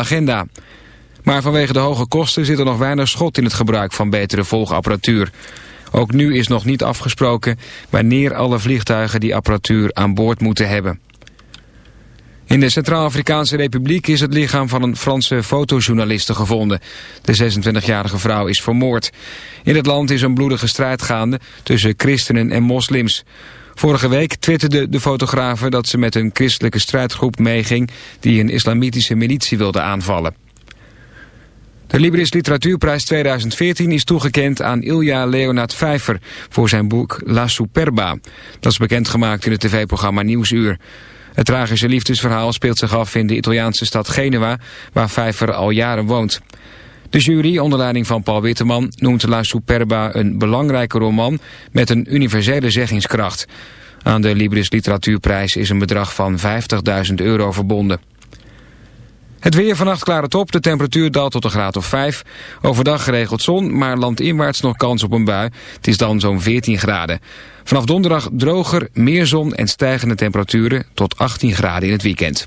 agenda. Maar vanwege de hoge kosten zit er nog weinig schot in het gebruik van betere volgapparatuur. Ook nu is nog niet afgesproken wanneer alle vliegtuigen die apparatuur aan boord moeten hebben. In de Centraal-Afrikaanse Republiek is het lichaam van een Franse fotojournaliste gevonden. De 26-jarige vrouw is vermoord. In het land is een bloedige strijd gaande tussen christenen en moslims. Vorige week twitterde de fotografe dat ze met een christelijke strijdgroep meeging... die een islamitische militie wilde aanvallen. De Libris Literatuurprijs 2014 is toegekend aan Ilja Leonard Vijver... voor zijn boek La Superba. Dat is bekendgemaakt in het tv-programma Nieuwsuur. Het tragische liefdesverhaal speelt zich af in de Italiaanse stad Genua... waar Vijver al jaren woont. De jury, onder leiding van Paul Witteman, noemt La Superba een belangrijke roman met een universele zeggingskracht. Aan de Libris Literatuurprijs is een bedrag van 50.000 euro verbonden. Het weer vannacht klaar het op, de temperatuur daalt tot een graad of 5. Overdag geregeld zon, maar landinwaarts nog kans op een bui. Het is dan zo'n 14 graden. Vanaf donderdag droger, meer zon en stijgende temperaturen tot 18 graden in het weekend.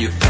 you.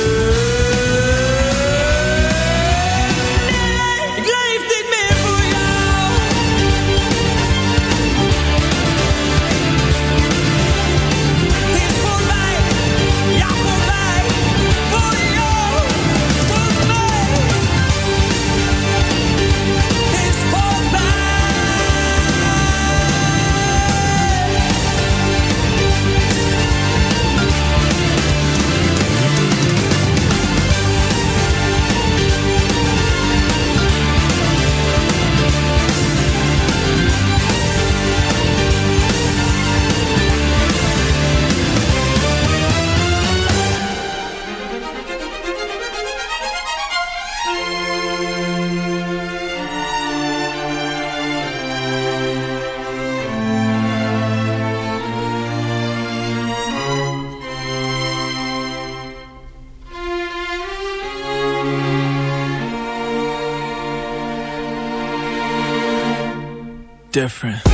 different.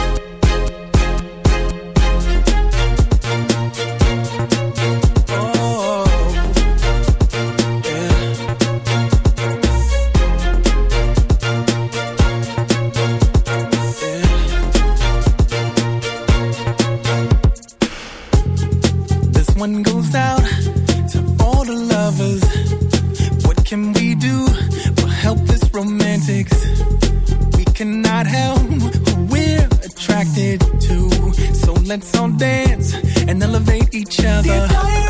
attracted too. So let's all dance and elevate each other.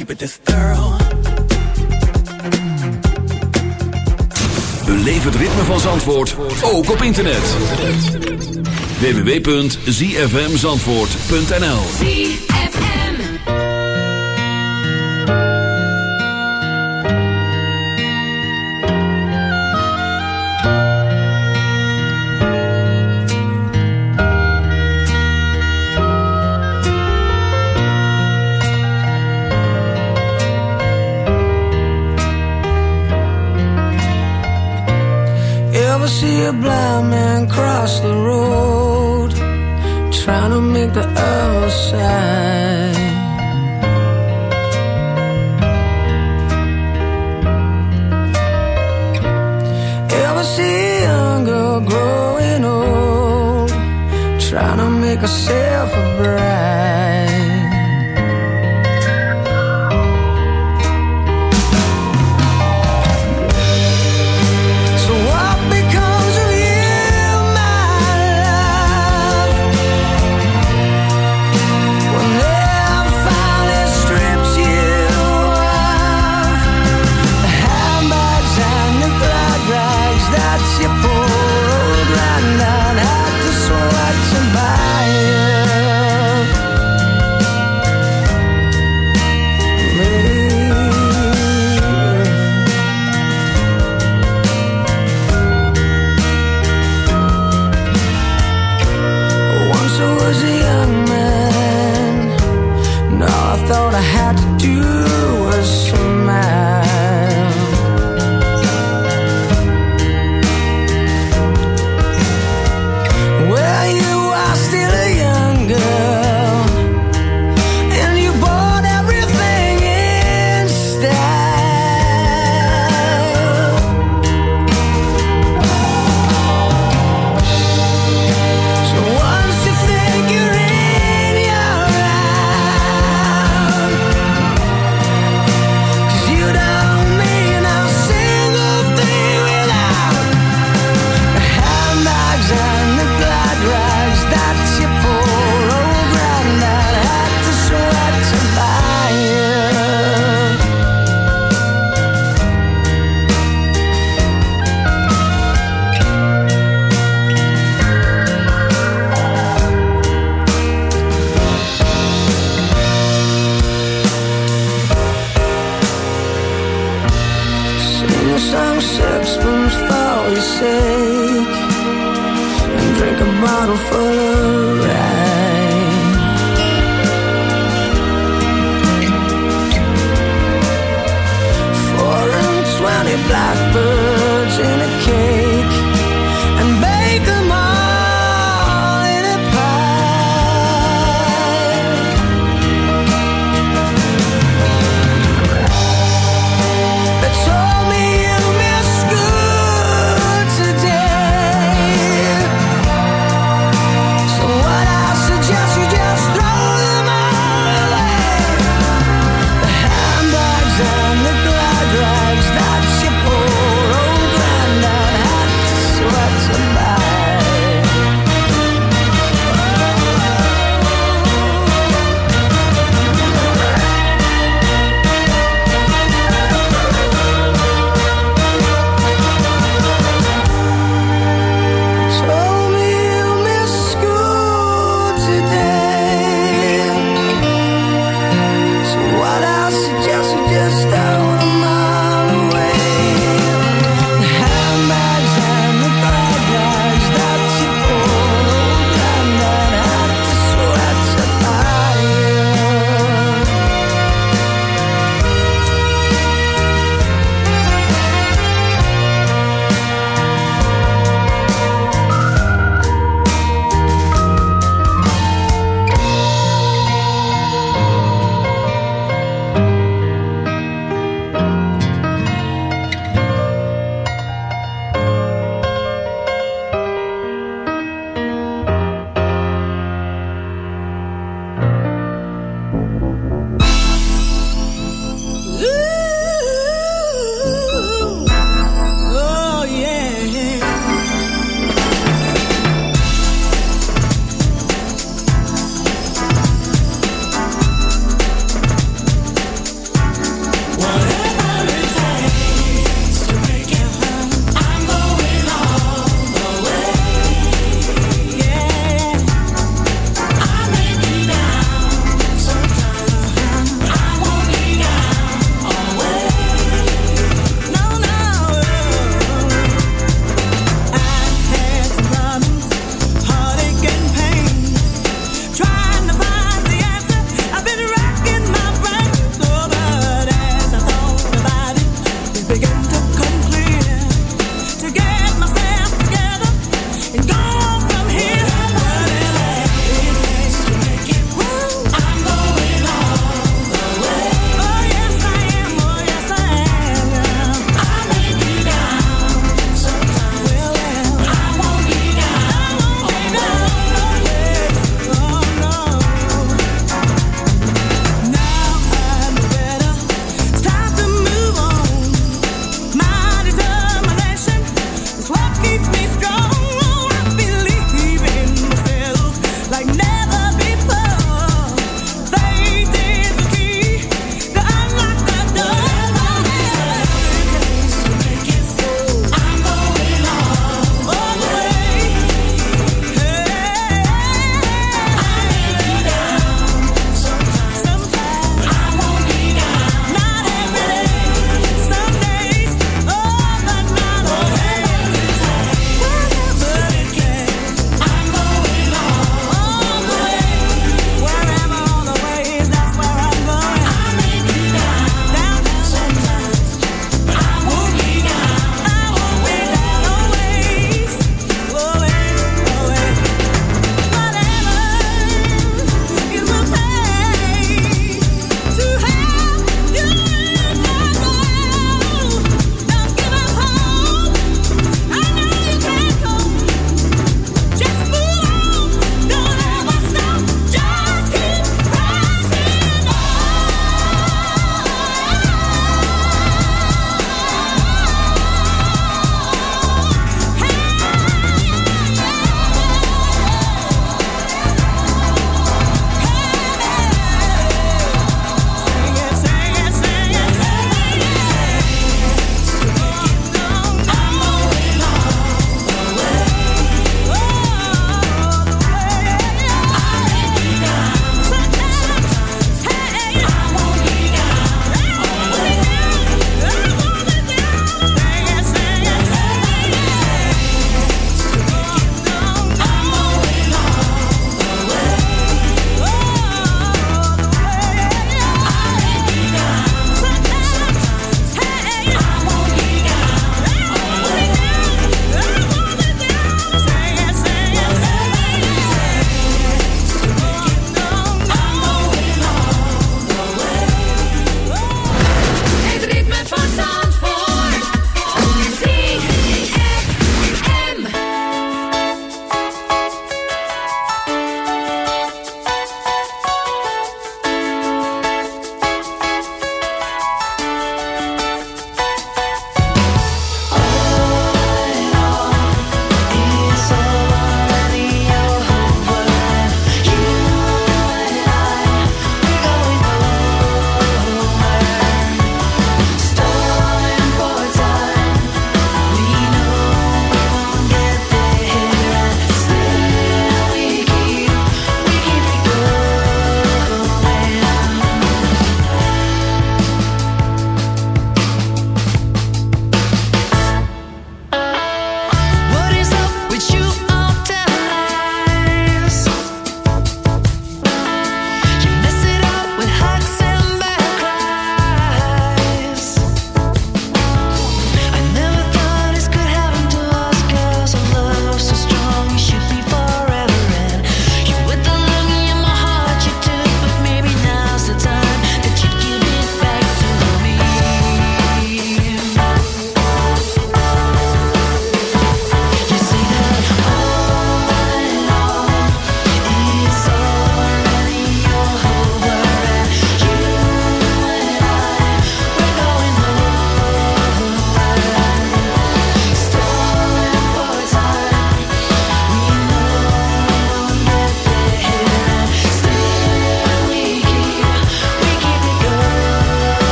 keep it this het ritme van Zandvoort, ook op internet. www.zfmzandvoort.nl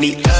me up.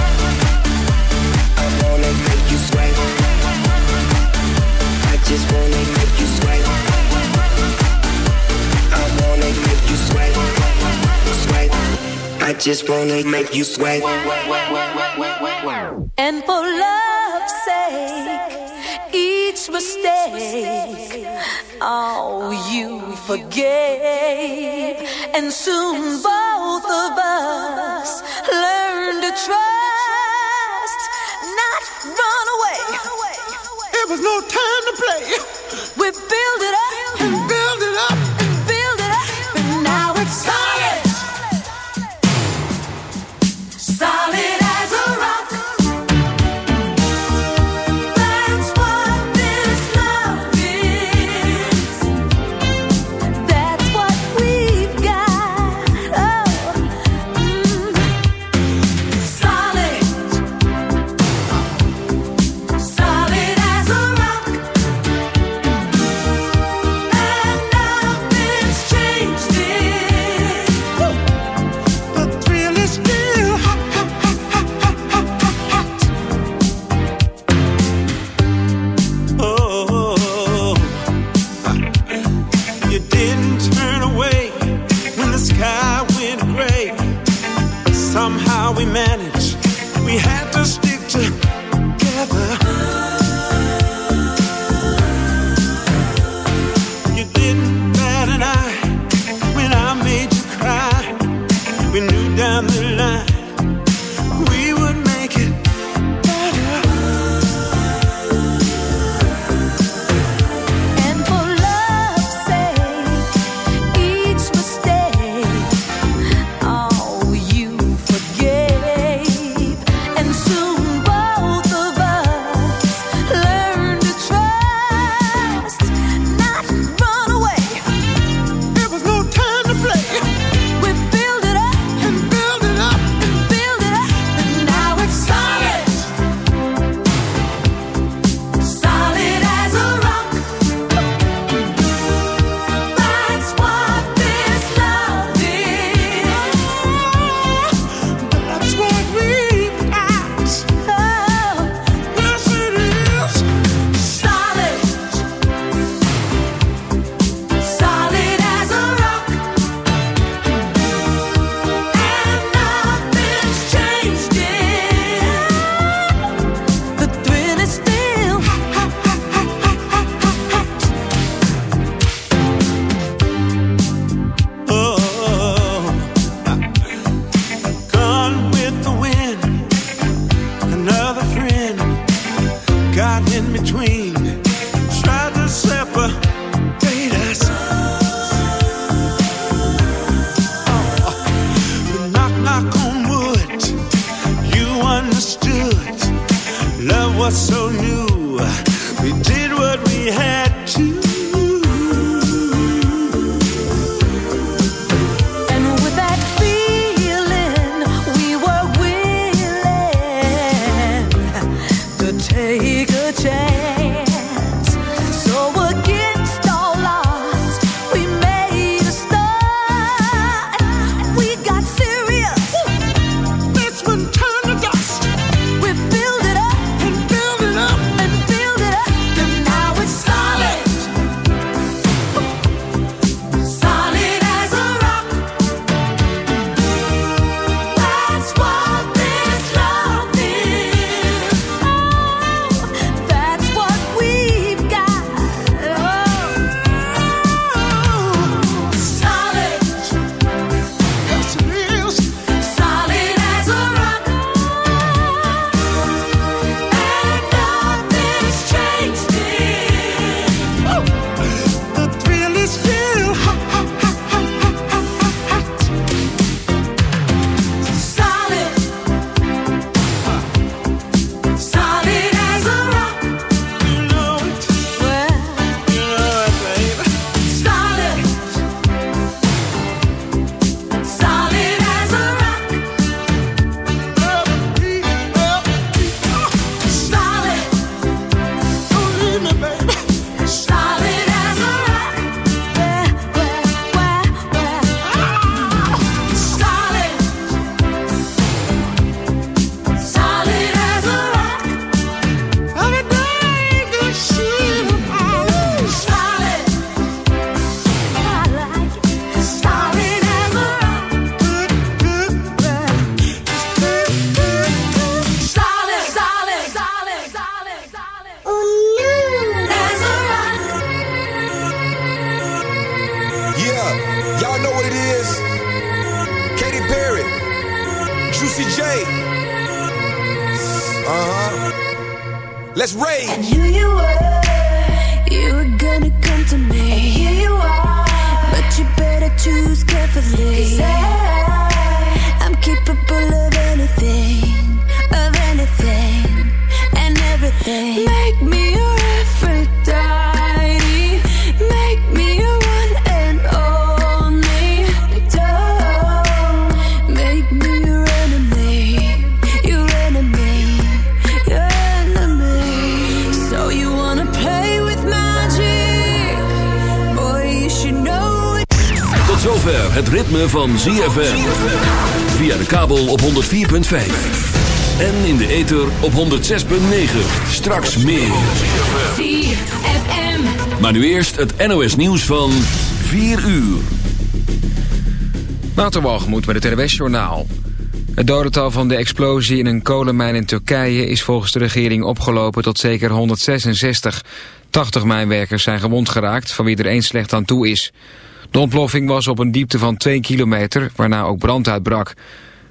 I just wanna make you sweat. And for love's sake, each mistake, oh, you forgave. And soon both of us learned to trust, not run away. It was no time to play. We build it up. Uh-huh. Let's rage. I knew you were, you were gonna come to me. And here you are, but you better choose carefully. 'Cause I, I'm capable of anything, of anything, and everything. Ritme van ZFM. Via de kabel op 104.5. En in de ether op 106.9. Straks meer. ZFM. Maar nu eerst het NOS nieuws van 4 uur. Waterwalgemoed met het RWS-journaal. Het dodental van de explosie in een kolenmijn in Turkije is volgens de regering opgelopen tot zeker 166. 80 mijnwerkers zijn gewond geraakt, van wie er één slecht aan toe is. De ontploffing was op een diepte van 2 kilometer, waarna ook brand uitbrak.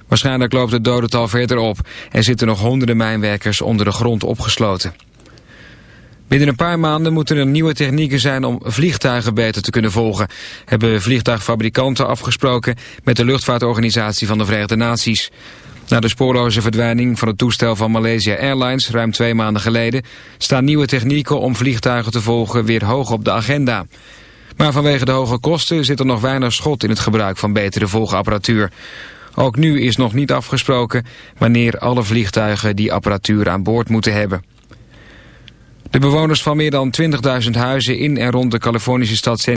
Waarschijnlijk loopt het dodental verder op en zitten nog honderden mijnwerkers onder de grond opgesloten. Binnen een paar maanden moeten er nieuwe technieken zijn om vliegtuigen beter te kunnen volgen, hebben vliegtuigfabrikanten afgesproken met de luchtvaartorganisatie van de Verenigde Naties. Na de spoorloze verdwijning van het toestel van Malaysia Airlines ruim twee maanden geleden staan nieuwe technieken om vliegtuigen te volgen weer hoog op de agenda. Maar vanwege de hoge kosten zit er nog weinig schot in het gebruik van betere volgapparatuur. Ook nu is nog niet afgesproken wanneer alle vliegtuigen die apparatuur aan boord moeten hebben. De bewoners van meer dan 20.000 huizen in en rond de Californische stad